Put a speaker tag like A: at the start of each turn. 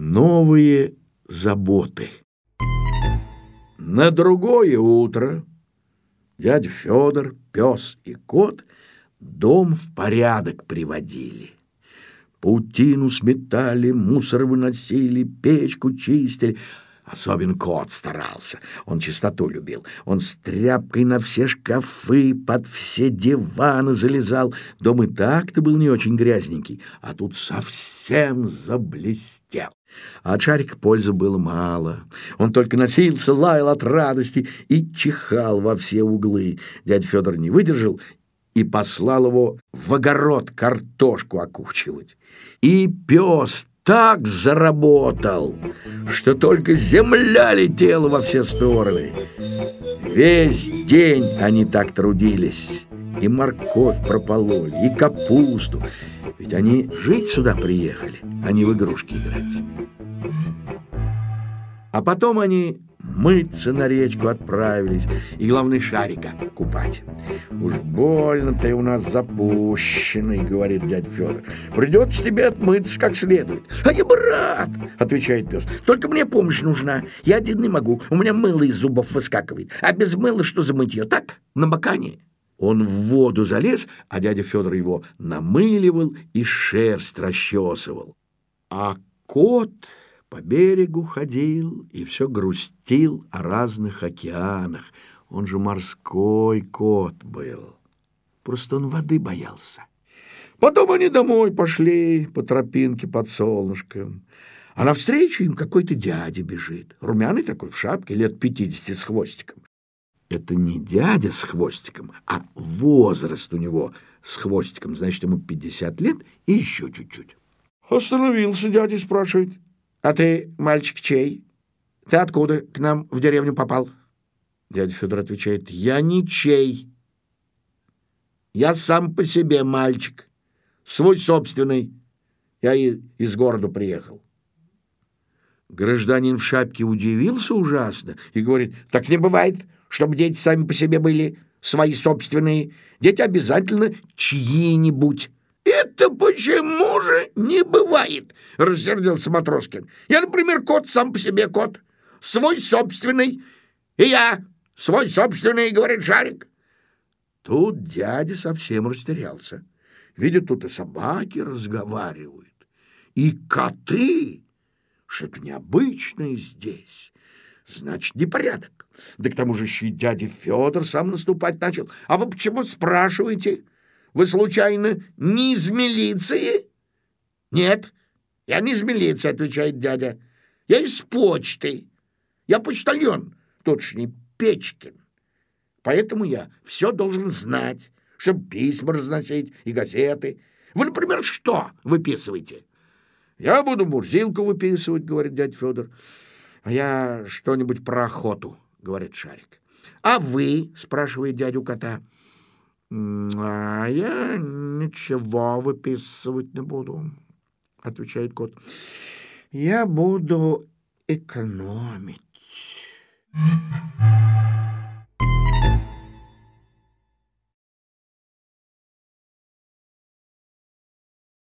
A: Новые заботы. На другое утро дядя Федор, пес и кот дом в порядок приводили. Паутину сметали, мусор выносили, печку чистили — Особенно кот старался. Он чистоту любил. Он с тряпкой на все шкафы, под все диваны залезал. Дом и так-то был не очень грязненький, а тут совсем заблестел. А от шарика пользы было мало. Он только носился, лаял от радости и чихал во все углы. Дядя Федор не выдержал и послал его в огород картошку окучивать. И пес так заработал, что только земля летела во все стороны. Весь день они так трудились. И морковь пропололи, и капусту. Ведь они жить сюда приехали, а не в игрушки играть. А потом они мыться на речку отправились и, главный шарика купать. «Уж больно ты у нас запущенный», — говорит дядя Федор. «Придется тебе отмыться как следует». «А я бы рад», — отвечает пес. «Только мне помощь нужна. Я один не могу. У меня мыло из зубов выскакивает. А без мыла что за мытье? Так, на макание». Он в воду залез, а дядя Федор его намыливал и шерсть расчесывал. А кот по берегу ходил и все грустил о разных океанах. Он же морской кот был. Просто он воды боялся. Потом они домой пошли по тропинке под солнышком. А навстречу им какой-то дядя бежит. Румяный такой, в шапке, лет пятидесяти с хвостиком. Это не дядя с хвостиком, а возраст у него с хвостиком. Значит, ему пятьдесят лет и еще чуть-чуть. Остановился дядя и спрашивает. «А ты, мальчик, чей? Ты откуда к нам в деревню попал?» Дядя Федор отвечает, «Я ничей. Я сам по себе мальчик, свой собственный. Я и из города приехал». Гражданин в шапке удивился ужасно и говорит, «Так не бывает, чтобы дети сами по себе были, свои собственные. Дети обязательно чьи-нибудь». «Это почему же не бывает?» — рассердился Матроскин. «Я, например, кот сам по себе кот, свой собственный, и я свой собственный, — говорит Шарик». Тут дядя совсем растерялся. Видит, тут и собаки разговаривают, и коты. Что-то необычное здесь. Значит, непорядок. Да к тому же еще дядя Федор сам наступать начал. А вы почему спрашиваете?» Вы, случайно, не из милиции? Нет, я не из милиции, отвечает дядя. Я из почты. Я почтальон, тотшний Печкин. Поэтому я все должен знать, чтобы письма разносить и газеты. Вы, например, что выписываете? Я буду Мурзилку выписывать, говорит дядя Федор. А я что-нибудь про охоту, говорит Шарик. А вы, спрашивает дядю кота, — «А я ничего выписывать не буду», — отвечает кот. «Я буду экономить».